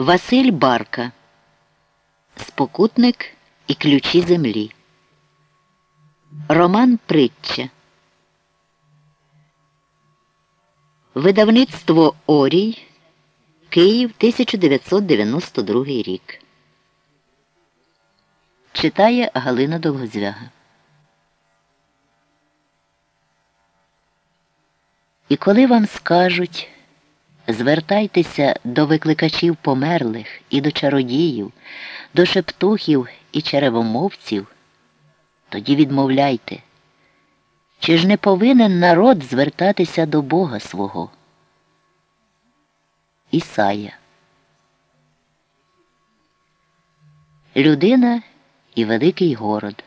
Василь Барка. Спокутник і ключі землі. Роман Притча. Видавництво Орій. Київ 1992 рік. Читає Галина Довгозвяга. І коли вам скажуть, звертайтеся до викликачів померлих і до чародіїв, до шептухів і черевомовців, тоді відмовляйте, чи ж не повинен народ звертатися до Бога свого? Ісая. Людина і великий город.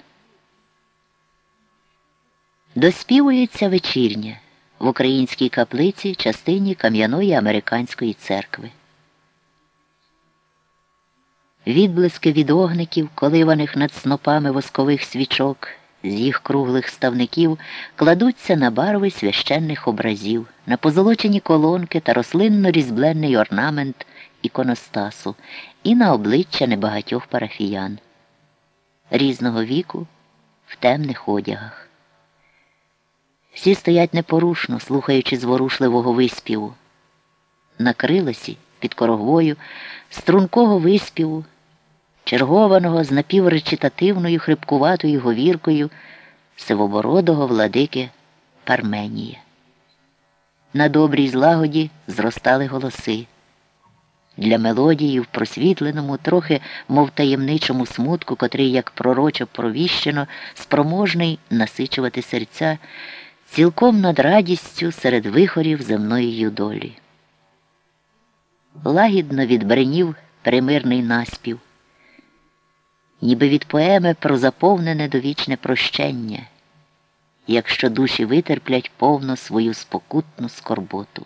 Доспівується вечірня в українській каплиці частині Кам'яної американської церкви. Відблиски від огників, коливаних над снопами воскових свічок, з їх круглих ставників кладуться на барви священних образів, на позолочені колонки та рослинно різбленний орнамент іконостасу і на обличчя небагатьох парафіян різного віку в темних одягах. Всі стоять непорушно, слухаючи зворушливого виспіву. На крилосі під корогвою стрункого виспіву, чергованого з напівречитативною хрипкуватою говіркою сивобородого владики Парменія. На добрій злагоді зростали голоси. Для мелодії в просвітленому, трохи мов таємничому смутку, котрий, як пророчо провіщено, спроможний насичувати серця цілком над радістю серед вихорів земної юдолі. Лагідно відбренів примирний наспів, ніби від поеми про заповнене довічне прощення, якщо душі витерплять повно свою спокутну скорботу.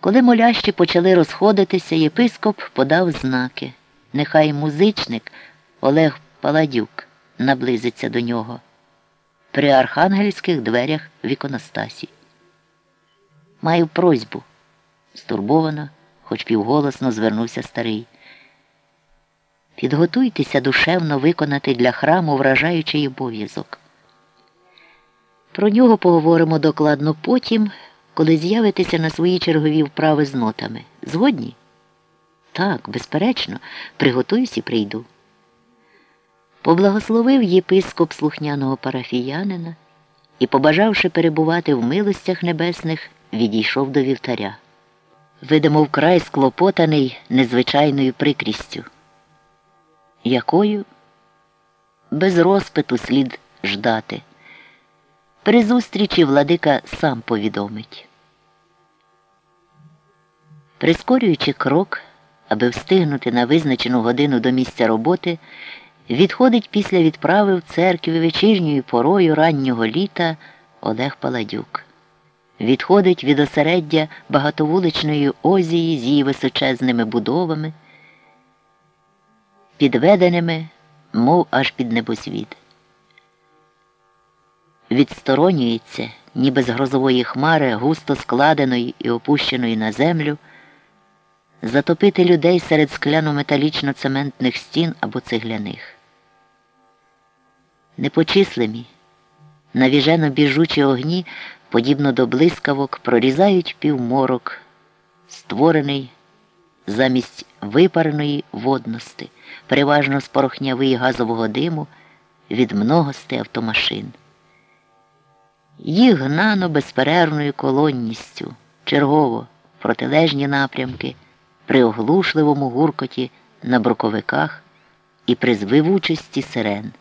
Коли молящі почали розходитися, єпископ подав знаки. Нехай музичник Олег Паладюк наблизиться до нього при архангельських дверях в іконостасі. Маю просьбу, стурбовано, хоч півголосно звернувся старий. Підготуйтеся душевно виконати для храму вражаючий обов'язок. Про нього поговоримо докладно потім, коли з'явитеся на свої чергові вправи з нотами. Згодні? Так, безперечно, приготуюсь і прийду. Поблагословив єпископ слухняного парафіянина і, побажавши перебувати в милостях небесних, відійшов до вівтаря. Видимо, вкрай склопотаний незвичайною прикрістю. Якою? Без розпиту слід ждати. При зустрічі владика сам повідомить. Прискорюючи крок, аби встигнути на визначену годину до місця роботи, відходить після відправи в церкві вечірньою порою раннього літа Олег Паладюк. Відходить від осереддя багатовуличної озії з її височезними будовами, підведеними, мов аж під небосвіт. Відсторонюється, ніби з грозової хмари, густо складеної і опущеної на землю затопити людей серед скляно-металічно-цементних стін або цегляних. Непочислимі, навіжено біжучі огні, подібно до блискавок, прорізають півморок, створений замість випареної водності, переважно з порохняви газового диму від многости автомашин. Їх гнано безперервною колонністю, чергово протилежні напрямки при оглушливому гуркоті на броковиках і при звивучості сирен.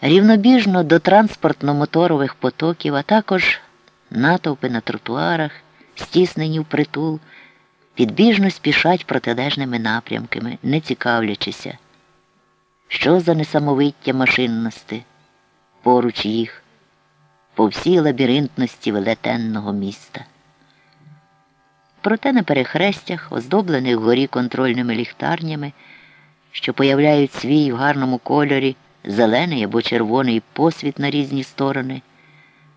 Рівнобіжно до транспортно-моторових потоків, а також натовпи на тротуарах, стіснені в притул, підбіжно спішать протилежними напрямками, не цікавлячися, що за несамовиття машинності поруч їх, по всій лабіринтності велетенного міста. Проте на перехрестях, оздоблених вгорі контрольними ліхтарнями, що появляють свій в гарному кольорі зелений або червоний посвіт на різні сторони,